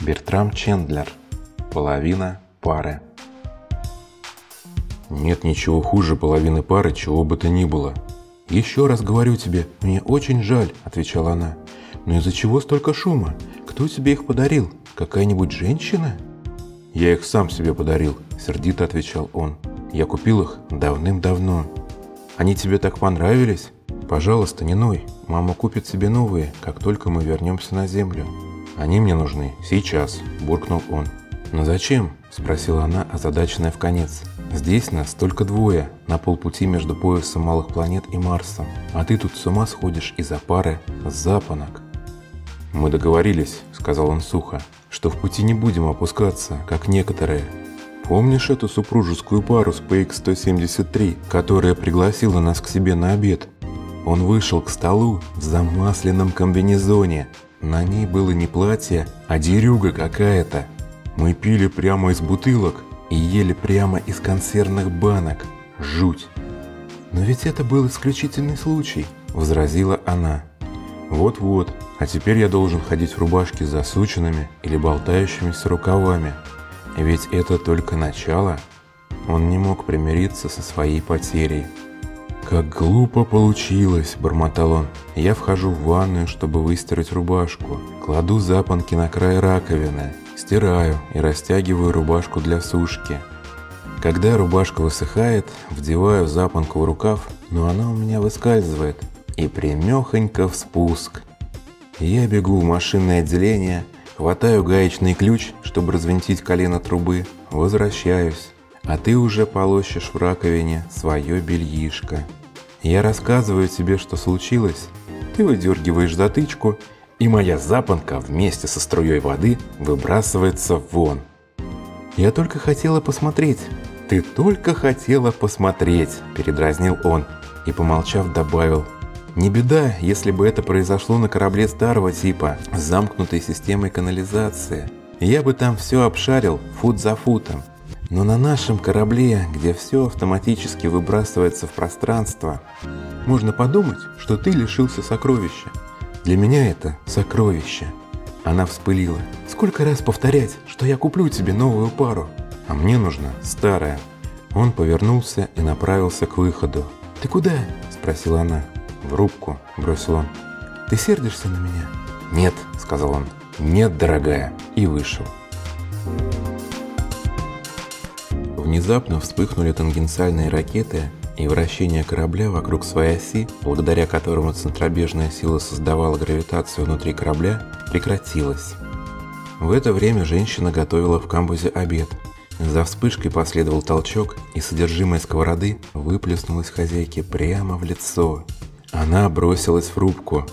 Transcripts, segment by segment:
Бертрам Чендлер. Половина пары. Нет ничего хуже половины пары, чего бы то ни было. «Еще раз говорю тебе, мне очень жаль», – отвечала она. «Но из-за чего столько шума? Кто тебе их подарил? Какая-нибудь женщина?» «Я их сам себе подарил», – сердито отвечал он. «Я купил их давным-давно». «Они тебе так понравились?» «Пожалуйста, не ной. Мама купит себе новые, как только мы вернемся на землю». «Они мне нужны сейчас», – буркнул он. «Но зачем?» – спросила она, озадаченная в конец. «Здесь нас только двое, на полпути между поясом малых планет и Марсом, а ты тут с ума сходишь из-за пары запонок». «Мы договорились», – сказал он сухо, – «что в пути не будем опускаться, как некоторые. Помнишь эту супружескую пару с PX-173, которая пригласила нас к себе на обед? Он вышел к столу в замасленном комбинезоне. На ней было не платье, а дерюга какая-то. Мы пили прямо из бутылок и ели прямо из консервных банок. Жуть. «Но ведь это был исключительный случай», – возразила она. «Вот-вот, а теперь я должен ходить в рубашке с засученными или болтающимися рукавами. Ведь это только начало». Он не мог примириться со своей потерей. «Как глупо получилось!» – бормотал он. «Я вхожу в ванную, чтобы выстирать рубашку. Кладу запонки на край раковины, стираю и растягиваю рубашку для сушки. Когда рубашка высыхает, вдеваю запонку в рукав, но она у меня выскальзывает. И примехонько в спуск. Я бегу в машинное отделение, хватаю гаечный ключ, чтобы развинтить колено трубы, возвращаюсь а ты уже полощешь в раковине свое бельишко. Я рассказываю тебе, что случилось, ты выдергиваешь затычку, и моя запонка вместе со струей воды выбрасывается вон. Я только хотела посмотреть. Ты только хотела посмотреть, передразнил он и, помолчав, добавил. Не беда, если бы это произошло на корабле старого типа, с замкнутой системой канализации. Я бы там все обшарил, фут за футом. Но на нашем корабле, где все автоматически выбрасывается в пространство, можно подумать, что ты лишился сокровища. Для меня это сокровище. Она вспылила. Сколько раз повторять, что я куплю тебе новую пару, а мне нужна старая. Он повернулся и направился к выходу. «Ты куда?» – спросила она. «В рубку», – бросил он. «Ты сердишься на меня?» «Нет», – сказал он. «Нет, дорогая», и вышел. Внезапно вспыхнули тангенциальные ракеты, и вращение корабля вокруг своей оси, благодаря которому центробежная сила создавала гравитацию внутри корабля, прекратилось. В это время женщина готовила в камбузе обед. За вспышкой последовал толчок, и содержимое сковороды выплеснулось хозяйке прямо в лицо. Она бросилась в рубку.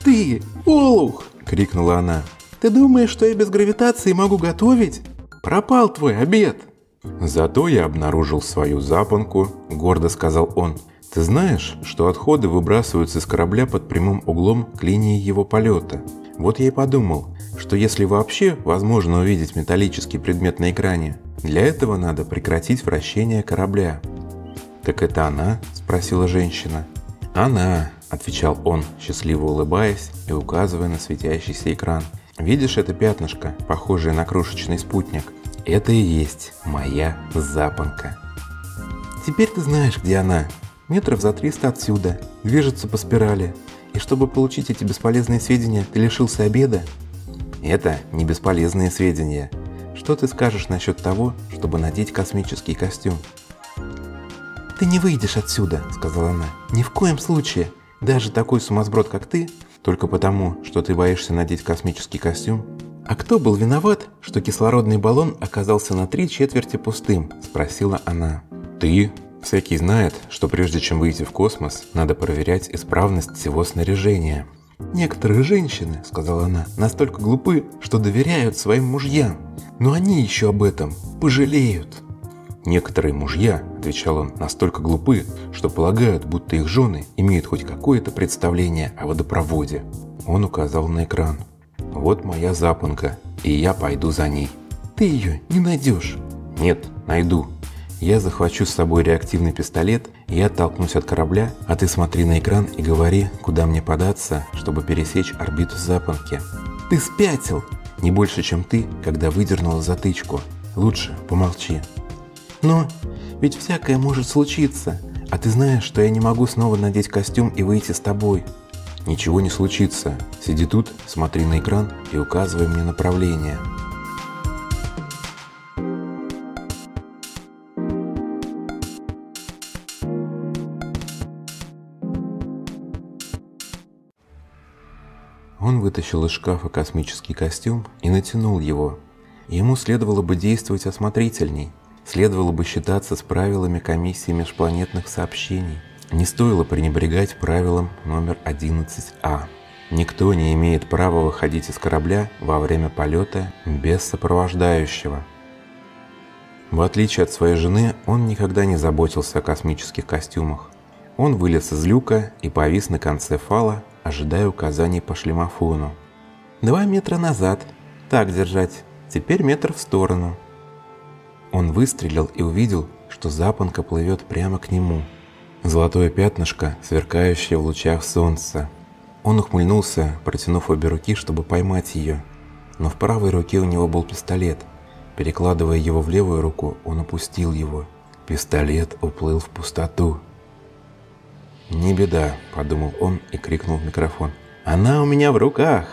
«Ты, Олух!» – крикнула она. «Ты думаешь, что я без гравитации могу готовить? Пропал твой обед!» «Зато я обнаружил свою запонку», – гордо сказал он. «Ты знаешь, что отходы выбрасываются с корабля под прямым углом к линии его полета? Вот я и подумал, что если вообще возможно увидеть металлический предмет на экране, для этого надо прекратить вращение корабля». «Так это она?» – спросила женщина. «Она», – отвечал он, счастливо улыбаясь и указывая на светящийся экран. «Видишь это пятнышко, похожее на крошечный спутник? Это и есть моя запонка. Теперь ты знаешь, где она. Метров за 300 отсюда. Движется по спирали. И чтобы получить эти бесполезные сведения, ты лишился обеда? Это не бесполезные сведения. Что ты скажешь насчет того, чтобы надеть космический костюм? «Ты не выйдешь отсюда», — сказала она. «Ни в коем случае. Даже такой сумасброд, как ты, только потому, что ты боишься надеть космический костюм, «А кто был виноват, что кислородный баллон оказался на три четверти пустым?» – спросила она. «Ты?» Всякий знает, что прежде чем выйти в космос, надо проверять исправность всего снаряжения. «Некоторые женщины, — сказала она, — настолько глупы, что доверяют своим мужьям. Но они еще об этом пожалеют». «Некоторые мужья, — отвечал он, — настолько глупы, что полагают, будто их жены имеют хоть какое-то представление о водопроводе». Он указал на экран. Вот моя запонка, и я пойду за ней. Ты ее не найдешь. Нет, найду. Я захвачу с собой реактивный пистолет и оттолкнусь от корабля, а ты смотри на экран и говори, куда мне податься, чтобы пересечь орбиту запонки. Ты спятил! Не больше, чем ты, когда выдернула затычку. Лучше помолчи. Но ведь всякое может случиться. А ты знаешь, что я не могу снова надеть костюм и выйти с тобой. Ничего не случится. Сиди тут, смотри на экран и указывай мне направление. Он вытащил из шкафа космический костюм и натянул его. Ему следовало бы действовать осмотрительней, следовало бы считаться с правилами комиссии межпланетных сообщений. Не стоило пренебрегать правилом номер 11А. Никто не имеет права выходить из корабля во время полета без сопровождающего. В отличие от своей жены, он никогда не заботился о космических костюмах. Он вылез из люка и повис на конце фала, ожидая указаний по шлемофону. «Два метра назад. Так держать. Теперь метр в сторону». Он выстрелил и увидел, что запонка плывет прямо к нему. Золотое пятнышко, сверкающее в лучах солнца. Он ухмыльнулся, протянув обе руки, чтобы поймать ее. Но в правой руке у него был пистолет. Перекладывая его в левую руку, он опустил его. Пистолет уплыл в пустоту. «Не беда», – подумал он и крикнул в микрофон. «Она у меня в руках!»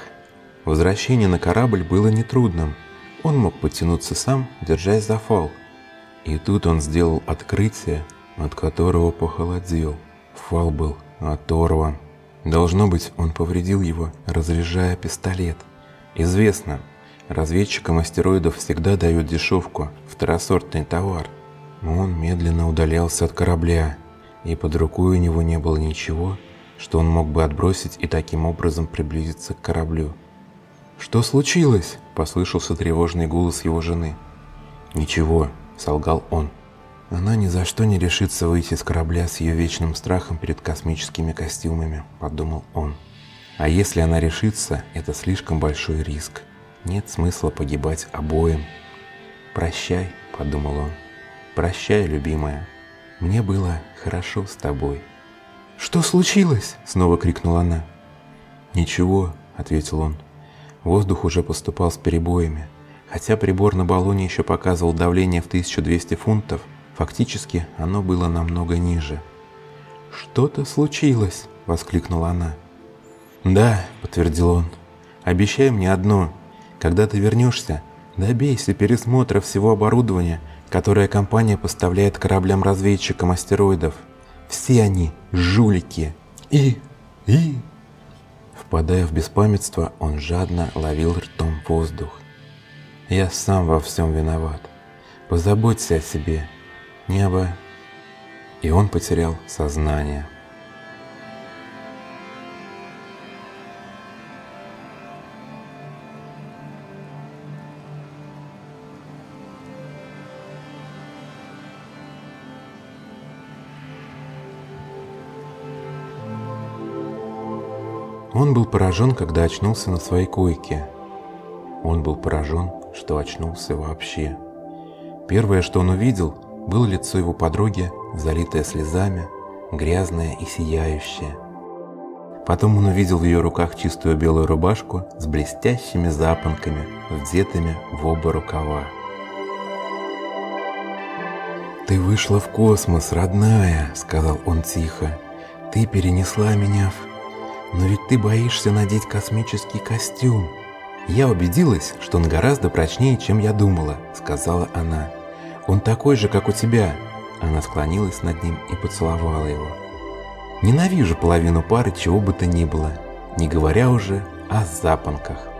Возвращение на корабль было нетрудным. Он мог подтянуться сам, держась за фал. И тут он сделал открытие, от которого похолодел. Фал был оторван. Должно быть, он повредил его, разряжая пистолет. Известно, разведчикам астероидов всегда дают дешевку, второсортный товар. Он медленно удалялся от корабля, и под рукой у него не было ничего, что он мог бы отбросить и таким образом приблизиться к кораблю. «Что случилось?» – послышался тревожный голос его жены. «Ничего», – солгал он. Она ни за что не решится выйти с корабля с ее вечным страхом перед космическими костюмами, подумал он. А если она решится, это слишком большой риск. Нет смысла погибать обоим. Прощай, подумал он. Прощай, любимая. Мне было хорошо с тобой. Что случилось? Снова крикнула она. Ничего, ответил он. Воздух уже поступал с перебоями. Хотя прибор на баллоне еще показывал давление в 1200 фунтов, фактически оно было намного ниже. «Что-то случилось!» – воскликнула она. «Да», – подтвердил он. «Обещай мне одно. Когда ты вернешься, добейся пересмотра всего оборудования которое компания поставляет кораблям-разведчикам астероидов. Все они жулики. И... и... Впадая в беспамятство, он жадно ловил ртом воздух. «Я сам во всем виноват. Позаботься о себе. Небо...» И он потерял сознание. Он был поражен, когда очнулся на своей койке. Он был поражен, что очнулся вообще. Первое, что он увидел, было лицо его подруги, залитое слезами, грязное и сияющее. Потом он увидел в ее руках чистую белую рубашку с блестящими запонками, вдетыми в оба рукава. «Ты вышла в космос, родная», — сказал он тихо. «Ты перенесла меня в но ведь ты боишься надеть космический костюм. Я убедилась, что он гораздо прочнее, чем я думала, сказала она. Он такой же, как у тебя. Она склонилась над ним и поцеловала его. Ненавижу половину пары чего бы то ни было, не говоря уже о запонках.